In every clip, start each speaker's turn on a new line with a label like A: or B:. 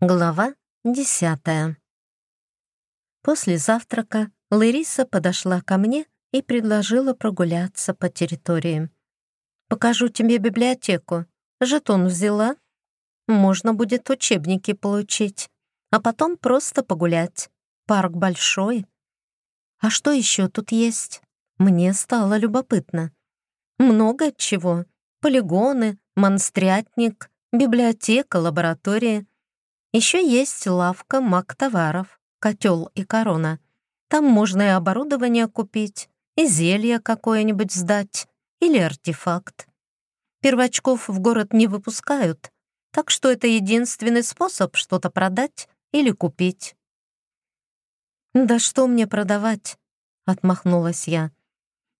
A: Глава десятая. После завтрака Лариса подошла ко мне и предложила прогуляться по территории. «Покажу тебе библиотеку. Жетон взяла. Можно будет учебники получить, а потом просто погулять. Парк большой. А что еще тут есть? Мне стало любопытно. Много чего. Полигоны, монстрятник, библиотека, лаборатория — еще есть лавка маг-товаров, котел и корона. Там можно и оборудование купить, и зелье какое-нибудь сдать, или артефакт. Первочков в город не выпускают, так что это единственный способ что-то продать или купить. «Да что мне продавать?» — отмахнулась я.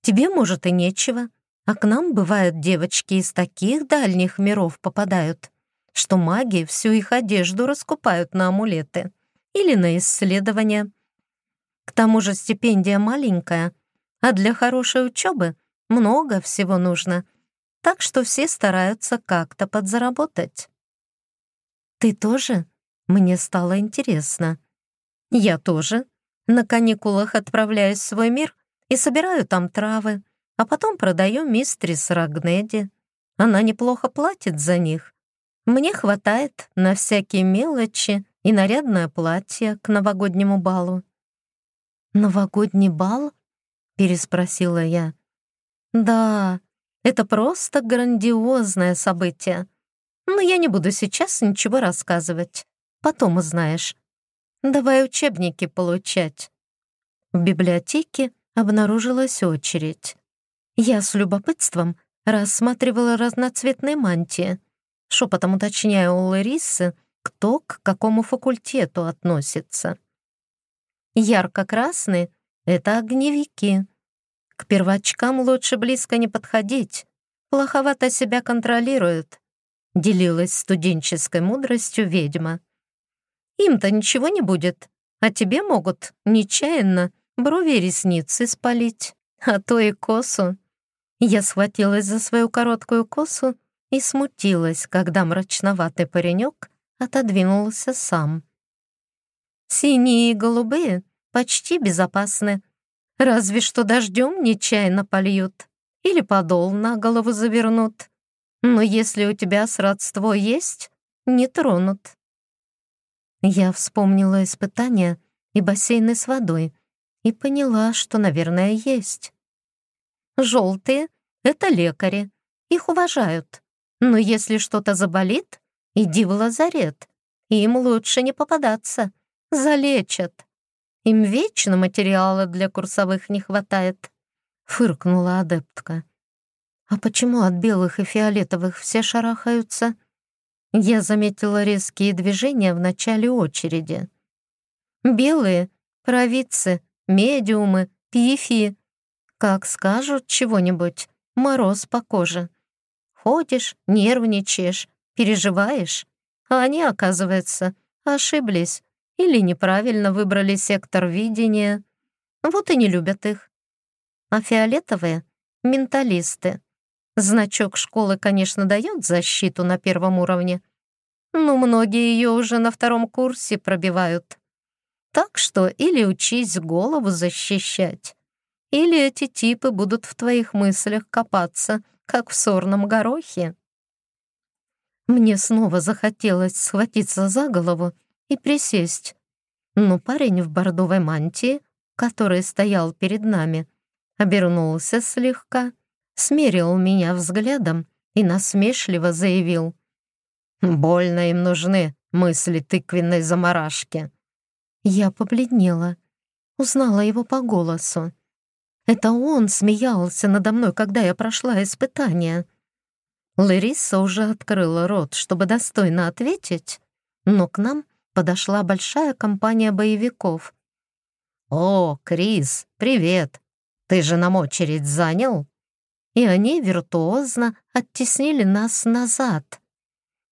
A: «Тебе, может, и нечего, а к нам, бывают, девочки из таких дальних миров попадают что маги всю их одежду раскупают на амулеты или на исследования. К тому же стипендия маленькая, а для хорошей учебы много всего нужно, так что все стараются как-то подзаработать. «Ты тоже?» Мне стало интересно. «Я тоже. На каникулах отправляюсь в свой мир и собираю там травы, а потом продаю мистрис Рагнеди. Она неплохо платит за них, мне хватает на всякие мелочи и нарядное платье к новогоднему балу. «Новогодний бал?» — переспросила я. «Да, это просто грандиозное событие. Но я не буду сейчас ничего рассказывать. Потом узнаешь. Давай учебники получать». В библиотеке обнаружилась очередь. Я с любопытством рассматривала разноцветные мантии — шепотом уточняя у Ларисы, кто к какому факультету относится. Ярко-красные — это огневики. К первочкам лучше близко не подходить, плоховато себя контролируют, делилась студенческой мудростью ведьма. Им-то ничего не будет, а тебе могут нечаянно брови и ресницы спалить, а то и косу. Я схватилась за свою короткую косу и смутилась, когда мрачноватый паренек отодвинулся сам. «Синие и голубые почти безопасны, разве что дождем нечаянно польют или подол на голову завернут. Но если у тебя сродство есть, не тронут». Я вспомнила испытания и бассейны с водой и поняла, что, наверное, есть. Желтые — это лекари, их уважают. Но если что-то заболит, иди в лазарет. Им лучше не попадаться. Залечат. Им вечно материала для курсовых не хватает. Фыркнула адептка. А почему от белых и фиолетовых все шарахаются? Я заметила резкие движения в начале очереди. Белые — провидцы, медиумы, пифии. Как скажут чего-нибудь, мороз по коже. Ходишь, нервничаешь, переживаешь, а они, оказывается, ошиблись или неправильно выбрали сектор видения. Вот и не любят их. А фиолетовые — менталисты. Значок школы, конечно, дает защиту на первом уровне, но многие ее уже на втором курсе пробивают. Так что или учись голову защищать, или эти типы будут в твоих мыслях копаться — как в сорном горохе. Мне снова захотелось схватиться за голову и присесть, но парень в бордовой мантии, который стоял перед нами, обернулся слегка, смерил меня взглядом и насмешливо заявил. «Больно им нужны мысли тыквенной заморашки». Я побледнела, узнала его по голосу. Это он смеялся надо мной, когда я прошла испытание. Лариса уже открыла рот, чтобы достойно ответить, но к нам подошла большая компания боевиков. «О, Крис, привет! Ты же нам очередь занял?» И они виртуозно оттеснили нас назад.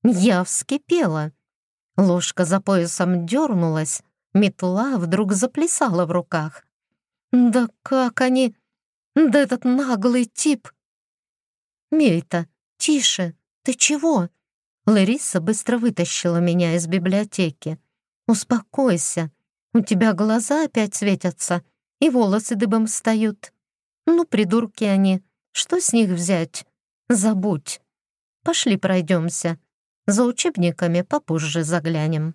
A: Я вскипела. Ложка за поясом дернулась, метла вдруг заплясала в руках. Да как они... Да этот наглый тип... Мейта, тише, ты чего? Лариса быстро вытащила меня из библиотеки. «Успокойся. У тебя глаза опять светятся, и волосы дыбом встают. Ну, придурки они. Что с них взять? Забудь. Пошли пройдемся. За учебниками попозже заглянем».